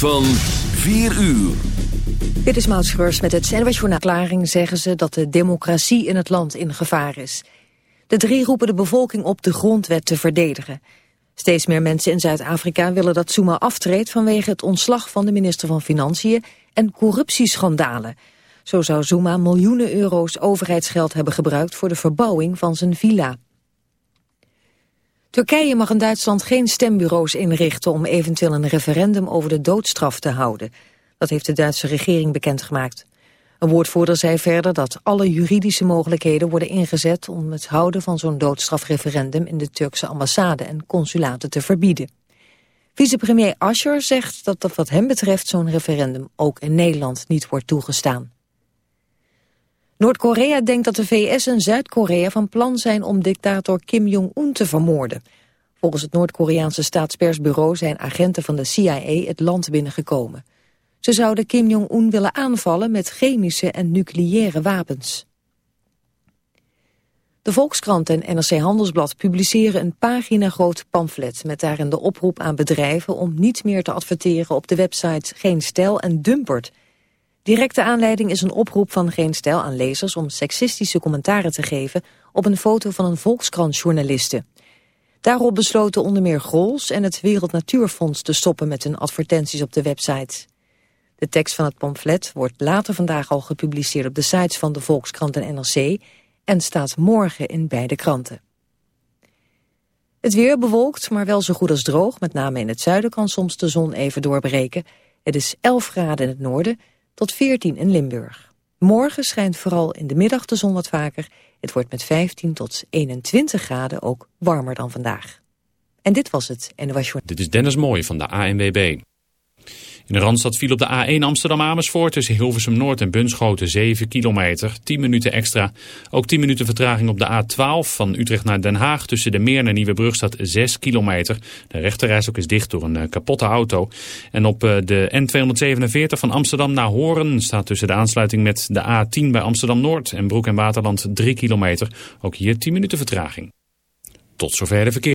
Van 4 uur. Dit is Maud met het CNW-journaal. zeggen ze dat de democratie in het land in gevaar is. De drie roepen de bevolking op de grondwet te verdedigen. Steeds meer mensen in Zuid-Afrika willen dat Zuma aftreedt... vanwege het ontslag van de minister van Financiën en corruptieschandalen. Zo zou Zuma miljoenen euro's overheidsgeld hebben gebruikt... voor de verbouwing van zijn villa. Turkije mag in Duitsland geen stembureaus inrichten om eventueel een referendum over de doodstraf te houden. Dat heeft de Duitse regering bekendgemaakt. Een woordvoerder zei verder dat alle juridische mogelijkheden worden ingezet om het houden van zo'n doodstrafreferendum in de Turkse ambassade en consulaten te verbieden. Vicepremier Ascher zegt dat, dat wat hem betreft zo'n referendum ook in Nederland niet wordt toegestaan. Noord-Korea denkt dat de VS en Zuid-Korea van plan zijn om dictator Kim Jong-un te vermoorden. Volgens het Noord-Koreaanse staatspersbureau zijn agenten van de CIA het land binnengekomen. Ze zouden Kim Jong-un willen aanvallen met chemische en nucleaire wapens. De Volkskrant en NRC Handelsblad publiceren een pagina-groot pamflet... met daarin de oproep aan bedrijven om niet meer te adverteren op de websites Geen Stijl en Dumpert... Directe aanleiding is een oproep van Geen Stijl aan lezers om seksistische commentaren te geven op een foto van een Volkskrant-journaliste. Daarop besloten onder meer Grols en het Wereld Natuurfonds te stoppen met hun advertenties op de websites. De tekst van het pamflet wordt later vandaag al gepubliceerd op de sites van de Volkskrant en NRC en staat morgen in beide kranten. Het weer bewolkt, maar wel zo goed als droog. Met name in het zuiden kan soms de zon even doorbreken. Het is 11 graden in het noorden tot 14 in Limburg. Morgen schijnt vooral in de middag de zon wat vaker. Het wordt met 15 tot 21 graden ook warmer dan vandaag. En dit was het. En was Dit is Dennis Mooij van de ANWB. In de Randstad viel op de A1 Amsterdam-Amersfoort tussen Hilversum Noord en Bunschoten 7 kilometer, 10 minuten extra. Ook 10 minuten vertraging op de A12 van Utrecht naar Den Haag tussen de Meer en Nieuwebrug staat 6 kilometer. De rechterreis ook is dicht door een eh, kapotte auto. En op eh, de N247 van Amsterdam naar Horen staat tussen de aansluiting met de A10 bij Amsterdam Noord en Broek en Waterland 3 kilometer. Ook hier 10 minuten vertraging. Tot zover de verkeer.